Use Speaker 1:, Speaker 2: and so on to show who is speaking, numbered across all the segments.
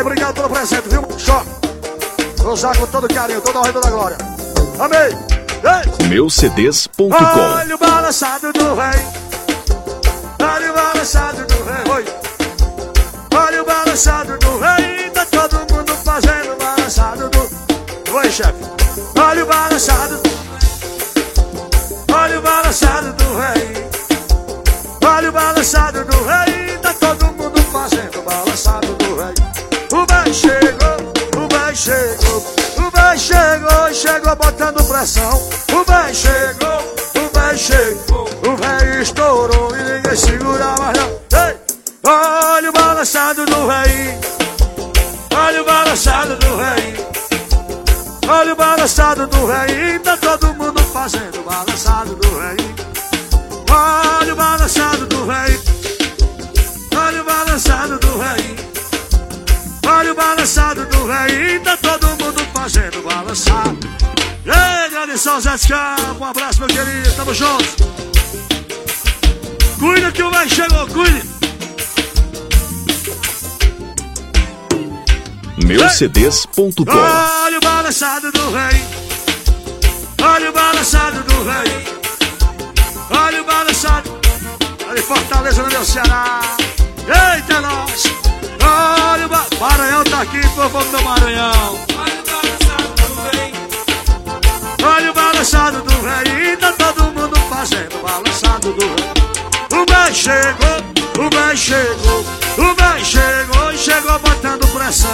Speaker 1: obrigado pelo presente, viu? Show. Vou usar com todo carinho, toda a honra e toda a glória. Amei. Ei.
Speaker 2: Meucds.com
Speaker 1: Olha o balançado do rei. Olha o balançado do rei. Oi. Olha o balançado do rei. Tá todo mundo fazendo o balançado do. Oi, chefe. Olha o balançado. Olha o balançado do rei. Olha o balançado do rei. Tá todo mundo fazendo balançado chegou, o bem chegou. Chegou botando pressão. O bem chegou, o bem chegou. O bem estourou e ninguém segura mais não. Ei! Olha o balançado do rei. Olha o balançado do rei. Olha o balançado do rei. Tá todo mundo fazendo o balançado do rei. Tá todo mundo fazendo balançado. Ei, grande São Zé. Um abraço, meu querido. Tamo junto. Cuida que o velho chegou, cuide.
Speaker 2: Meucds.com
Speaker 1: Olha o balançado do rei. Olha o balançado do rei. Olha o balançado. Olha Fortaleza, no meu Ceará. Aqui, povo do Maranhão. Olha o balançado do rei. Tá todo mundo fazendo o balançado do rei. O bem chegou, o bem chegou. O bem chegou e chegou botando pressão.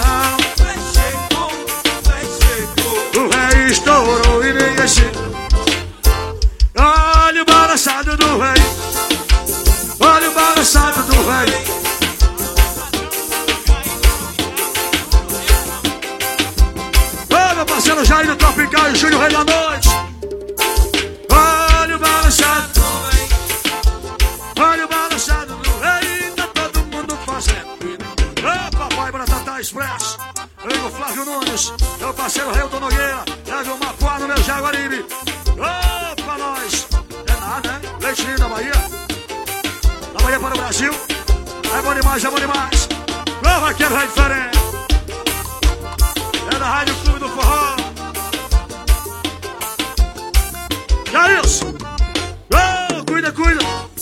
Speaker 1: O rei estourou e ninguém se. Meu parceiro Jair do Tropical e Júlio Rei da Noite. Olha o balançado do rei. Olha o balançado do rei. Tá todo mundo fazendo. Ô, papai Bratatá Express. Eu, o Flávio Nunes, meu parceiro Reilton Nogueira, leva uma no meu Jaguaribe. Ô, pra nós. É nada, né? Leite lindo da Bahia. Da Bahia para o Brasil. É bom demais, é bom demais. Ô, vaqueiro é diferente. É da Rádio Clube do Forró. E